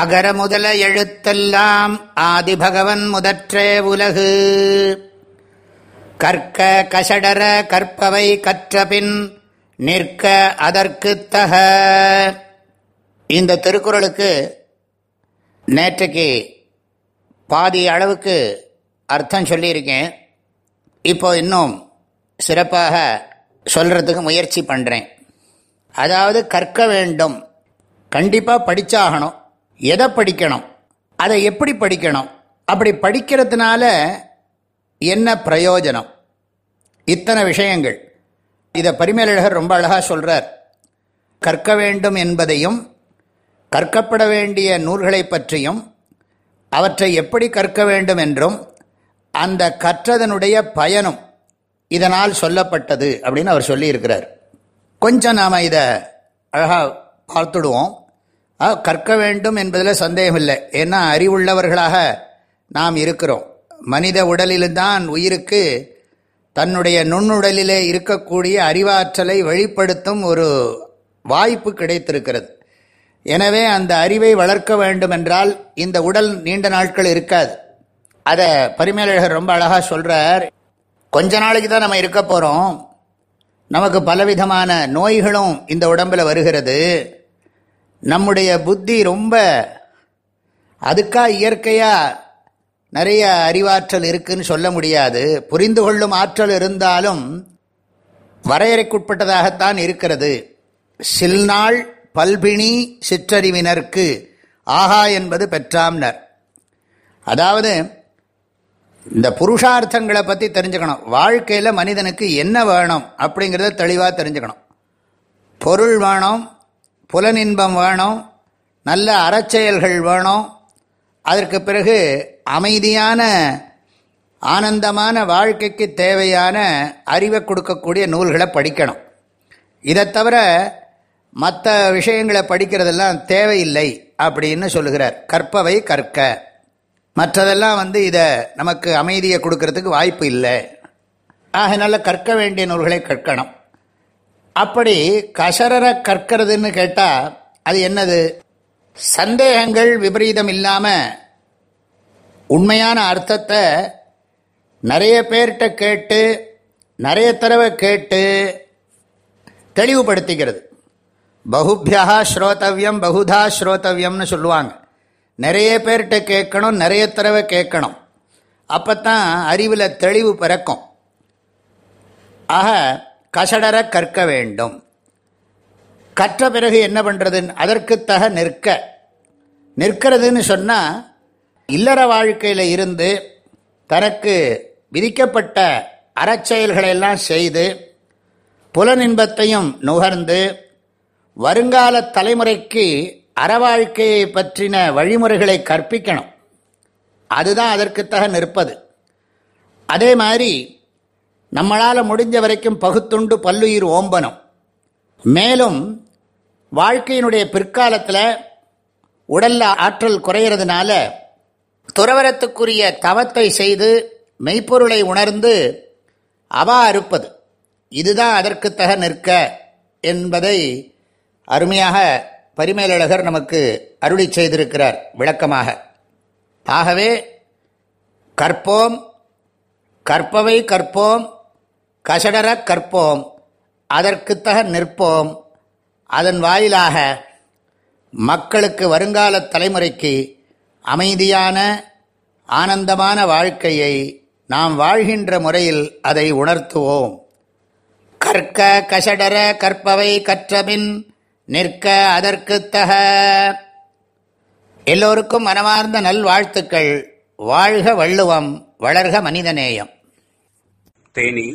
அகர முதல எழுத்தெல்லாம் ஆதிபகவன் முதற்றே உலகு. கற்க கஷடர கற்பவை கற்றபின் நிற்க அதற்கு தக. இந்த திருக்குறளுக்கு நேற்றைக்கு பாதி அளவுக்கு அர்த்தம் சொல்லியிருக்கேன். இப்போ இன்னும் சிறப்பாக சொல்கிறதுக்கு முயற்சி பண்ணுறேன் அதாவது கற்க வேண்டும். கண்டிப்பாக படித்தாகணும் எதை படிக்கணும்? அதை எப்படி படிக்கணும்? அப்படி படிக்கிறதுனால என்ன பிரயோஜனம்? இத்தனை விஷயங்கள். இதை பரிமேலழகர் ரொம்ப அழகாக சொல்கிறார் கற்க வேண்டும் என்பதையும் கற்கப்பட வேண்டிய நூல்களை பற்றியும் அவற்றை எப்படி கற்க வேண்டும் என்றும் அந்த கற்றதனுடைய பயனும் இதனால் சொல்லப்பட்டது அப்படின்னு அவர் சொல்லியிருக்கிறார். கொஞ்சம் நாம் இதை அழகாக பார்த்துடுவோம். கற்க வேண்டும் என்பதில் சந்தேகம் இல்லை ஏன்னா அறிவுள்ளவர்களாக நாம் இருக்கிறோம். மனித உடலில்தான் உயிருக்கு தன்னுடைய நுண்ணுடலிலே இருக்கக்கூடிய அறிவாற்றலை வெளிப்படுத்தும் ஒரு வாய்ப்பு கிடைத்திருக்கிறது. எனவே அந்த அறிவை வளர்க்க வேண்டும் என்றால் இந்த உடல் நீண்ட நாட்கள் இருக்காது. அதை பரிமேலழகர் ரொம்ப அழகாக சொல்கிறார் கொஞ்ச நாளைக்கு தான் நம்ம இருக்க போகிறோம் நமக்கு பலவிதமான நோய்களும் இந்த உடம்பில் வருகிறது. நம்முடைய புத்தி ரொம்ப அதுக்காக இயற்கையாக நிறைய அறிவாற்றல் இருக்குன்னு சொல்ல முடியாது. புரிந்து கொள்ளும் ஆற்றல் இருந்தாலும் வரையறைக்குட்பட்டதாகத்தான் இருக்கிறது. சில்நாள் பல்பிணி சிற்றறிவினருக்கு ஆஹா என்பது பெற்றாம்னர். அதாவது இந்த புருஷார்த்தங்களை பற்றி தெரிஞ்சுக்கணும். வாழ்க்கையில் மனிதனுக்கு என்ன வேணும் அப்படிங்கிறத தெளிவாக தெரிஞ்சுக்கணும். பொருள் வேணும் புலனின்பம் வேணும் நல்ல அறச்செயல்கள் வேணும். அதற்கு பிறகு அமைதியான ஆனந்தமான வாழ்க்கைக்கு தேவையான அறிவை கொடுக்கக்கூடிய நூல்களை படிக்கணும். இதை தவிர மற்ற விஷயங்களை படிக்கிறதெல்லாம் தேவையில்லை அப்படின்னு சொல்லுகிறார். கற்பவை கற்க. மற்றதெல்லாம் வந்து இதை நமக்கு அமைதியை கொடுக்கறதுக்கு வாய்ப்பு இல்லை. ஆகினால கற்க வேண்டிய நூல்களை கற்கணும். அப்படி கசரரை கற்கிறதுன்னு கேட்டால் அது என்னது? சந்தேகங்கள் விபரீதம் இல்லாமல் உண்மையான அர்த்தத்தை நிறைய பேர்கிட்ட கேட்டு நிறைய தடவை கேட்டு தெளிவுபடுத்திக்கிறது. பகுபியா ஸ்ரோதவியம் பகுதா ஸ்ரோதவியம்னு சொல்லுவாங்க. நிறைய பேர்கிட்ட கேட்கணும் நிறைய தடவை கேட்கணும். அப்போ தான் அறிவில் தெளிவு பிறக்கும். ஆக கசடர கற்க வேண்டும். கற்ற பிறகு என்ன பண்ணுறதுன்னு அதற்குத்தக நிற்க. நிற்கிறதுன்னு சொன்னால் இல்லற வாழ்க்கையில் இருந்து தனக்கு விதிக்கப்பட்ட அறச்செயல்களையெல்லாம் செய்து புலனின்பத்தையும் நுகர்ந்து வருங்கால தலைமுறைக்கு அறவாழ்க்கையை பற்றின வழிமுறைகளை கற்பிக்கணும். அதுதான் அதற்குத்தக நிற்பது. அதே மாதிரி நம்மளால் முடிஞ்ச வரைக்கும் பகுத்துண்டு பல்லுயிர் ஓம்பனம் மேலும் வாழ்க்கையினுடைய பிற்காலத்தில் உடல்ல ஆற்றல் குறையிறதுனால துறவரத்துக்குரிய தவத்தை செய்து மெய்ப்பொருளை உணர்ந்து அவா அறுப்பது. இதுதான் அதற்குத்தக நிற்க என்பதை அருமையாக பரிமேலழகர் நமக்கு அருளி செய்திருக்கிறார் விளக்கமாக. ஆகவே கற்போம் கற்பவை கற்போம் கசடர கற்போம் அதற்குத்தக நிற்போம். அதன் வாயிலாக மக்களுக்கு வருங்கால தலைமுறைக்கு அமைதியான ஆனந்தமான வாழ்க்கையை நாம் வாழ்கின்ற முறையில் அதை உணர்த்துவோம். கற்க கசடர கற்பவை கற்றபின் நிற்க அதற்குத்தக. எல்லோருக்கும் மனமார்ந்த நல்வாழ்த்துக்கள். வாழ்க வள்ளுவம் வளர்க மனிதநேயம். தேனி.